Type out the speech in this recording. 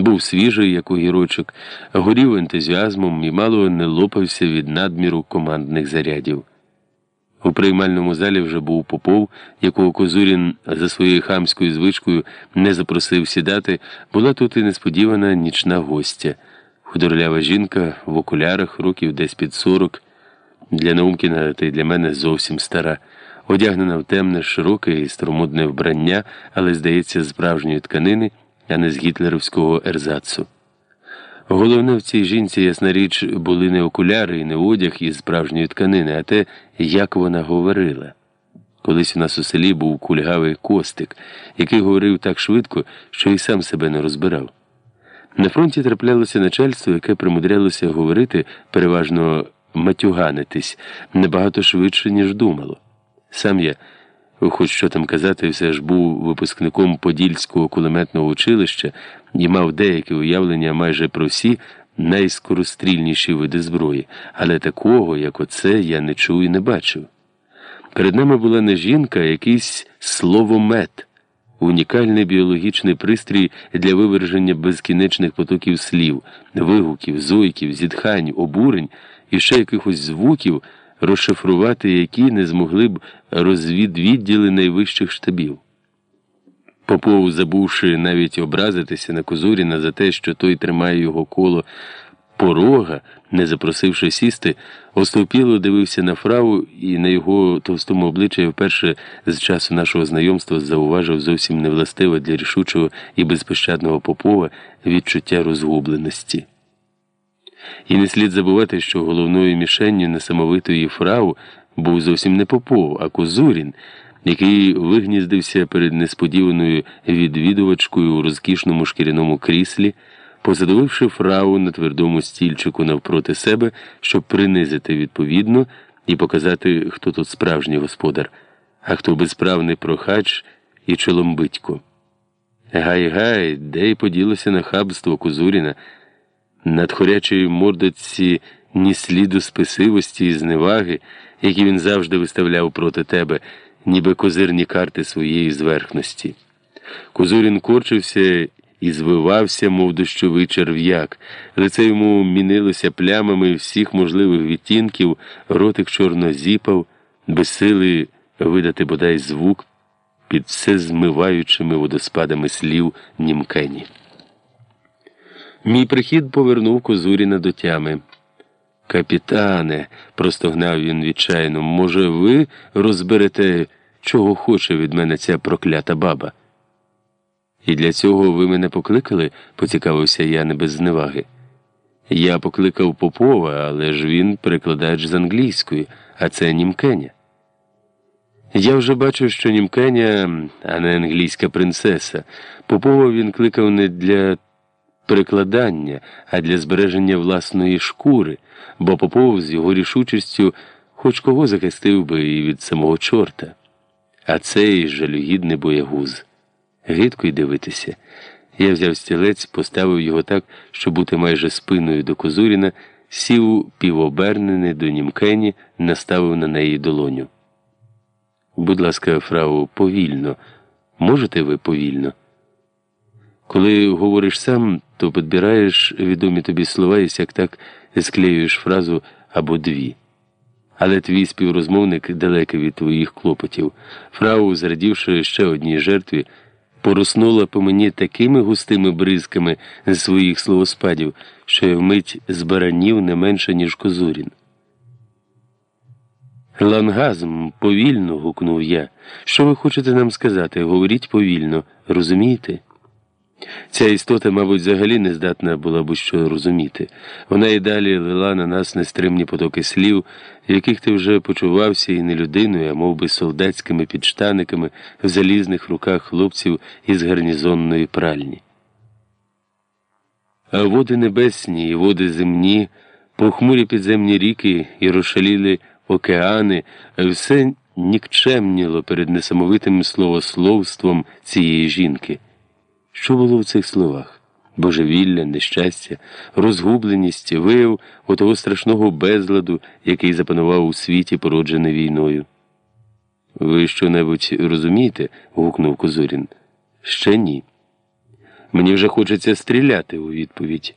Був свіжий, як огірочок, горів ентузіазмом і мало не лопався від надміру командних зарядів. У приймальному залі вже був попов, якого Козурін за своєю хамською звичкою не запросив сідати, була тут і несподівана нічна гостя. Худорлява жінка в окулярах, років десь під сорок, для Наумкіна та й для мене зовсім стара, одягнена в темне, широке і старомодне вбрання, але, здається, справжньої тканини, а не з гітлерівського ерзацу. Головне в цій жінці, ясна річ, були не окуляри і не одяг із справжньої тканини, а те, як вона говорила. Колись у нас у селі був кульгавий костик, який говорив так швидко, що й сам себе не розбирав. На фронті траплялося начальство, яке примудрялося говорити, переважно матюганитись, набагато швидше, ніж думало. Сам я, хоч що там казати, все ж був випускником Подільського кулеметного училища і мав деякі уявлення майже про всі найскорострільніші види зброї, але такого, як оце, я не чув і не бачив. Перед нами була не жінка, а якийсь словомет унікальний біологічний пристрій для виверження безкінечних потоків слів, вигуків, зойків, зітхань, обурень і ще якихось звуків, розшифрувати які не змогли б розвідвідділи найвищих штабів. Попов, забувши навіть образитися на Козуріна за те, що той тримає його коло порога, не запросивши сісти, остовпіло дивився на фрау і на його товстому обличчя вперше з часу нашого знайомства зауважив зовсім невластиве для рішучого і безпощадного попова відчуття розгубленості. І не слід забувати, що головною мішенню несамовитої фрау був зовсім не Попов, а Козурін, який вигніздився перед несподіваною відвідувачкою у розкішному шкіряному кріслі посадовивши фрау на твердому стільчику навпроти себе, щоб принизити відповідно і показати, хто тут справжній господар, а хто безправний прохач і чоломбитько. Гай гай, де й поділося нахабство Кузуріна, над хорячої мордоці ні сліду спесивості і зневаги, які він завжди виставляв проти тебе, ніби козирні карти своєї зверхності. Козурін корчився і звивався, мов дощовий черв'як. Лице йому мінилося плямами всіх можливих відтінків, ротик чорно зіпав, без сили видати бодай звук під все змиваючими водоспадами слів німкені. Мій прихід повернув Козуріна до тями. Капітане, простогнав він відчайно, може, ви розберете, чого хоче від мене ця проклята баба? І для цього ви мене покликали, поцікавився я не без зневаги. Я покликав Попова, але ж він перекладач з англійської, а це Німкеня. Я вже бачу, що Німкеня, а не англійська принцеса. Попова він кликав не для перекладання, а для збереження власної шкури, бо Попов з його рішучістю хоч кого захистив би і від самого чорта, а цей жалюгідний боягуз. Гидко й дивитися. Я взяв стілець, поставив його так, щоб бути майже спиною до Козуріна, сів півобернений до німкені, наставив на неї долоню. Будь ласка, фрау, повільно. Можете ви повільно? Коли говориш сам, то підбираєш відомі тобі слова і сяк так склеюєш фразу або дві. Але твій співрозмовник далекий від твоїх клопотів. Фрау, зрадівши ще одній жертві, поруснула по мені такими густими бризками з своїх словоспадів, що я вмить збаранів не менше, ніж Козурін. Лангазм повільно. гукнув я. Що ви хочете нам сказати? Говоріть повільно, розумієте? Ця істота, мабуть, взагалі не здатна була будь-що розуміти. Вона і далі лила на нас нестримні потоки слів, яких ти вже почувався і не людиною, а мов би, солдатськими підштаниками в залізних руках хлопців із гарнізонної пральні. А води небесні і води земні, похмурі підземні ріки і розшаліли океани, все нікчемніло перед несамовитим словословством цієї жінки. Що було в цих словах? Божевілля, нещастя, розгубленість, вияв отого страшного безладу, який запанував у світі, породжений війною. Ви що небудь розумієте? гукнув Козурін. Ще ні. Мені вже хочеться стріляти у відповідь.